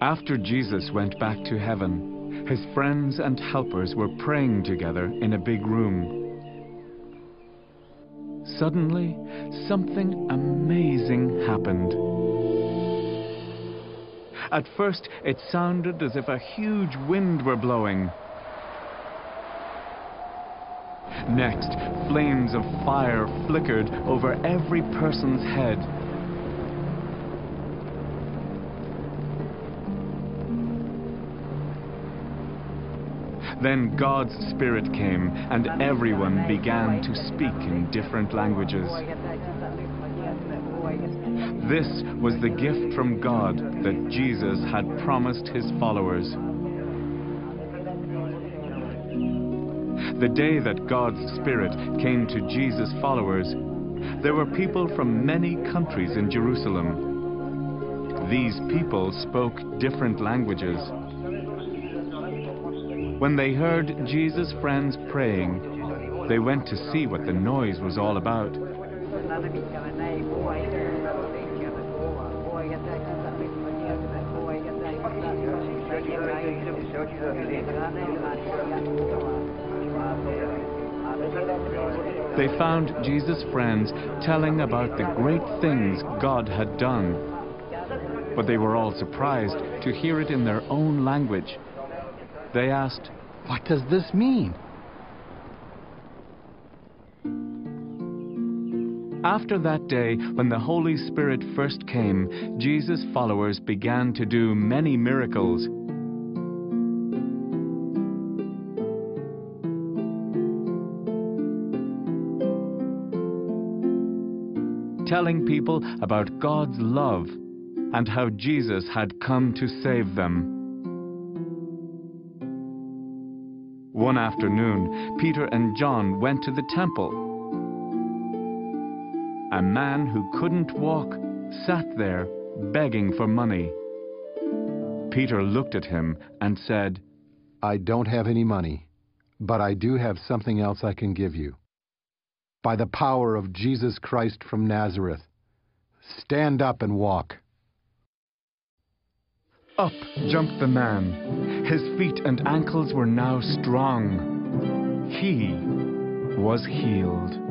After Jesus went back to heaven, his friends and helpers were praying together in a big room. Suddenly, something amazing happened. At first, it sounded as if a huge wind were blowing. Next, flames of fire flickered over every person's head. Then God's Spirit came, and everyone began to speak in different languages. This was the gift from God that Jesus had promised his followers. The day that God's Spirit came to Jesus' followers, there were people from many countries in Jerusalem. These people spoke different languages. When they heard Jesus' friends praying, they went to see what the noise was all about. They found Jesus' friends telling about the great things God had done. But they were all surprised to hear it in their own language. They asked, What does this mean? After that day, when the Holy Spirit first came, Jesus' followers began to do many miracles. Telling people about God's love and how Jesus had come to save them. One afternoon, Peter and John went to the temple. A man who couldn't walk sat there begging for money. Peter looked at him and said, I don't have any money, but I do have something else I can give you. By the power of Jesus Christ from Nazareth, stand up and walk. Up jumped the man. His feet and ankles were now strong. He was healed.